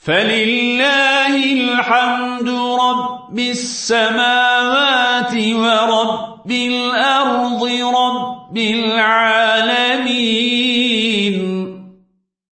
فلله الحمد رب السماوات ورب الأرض رب العالمين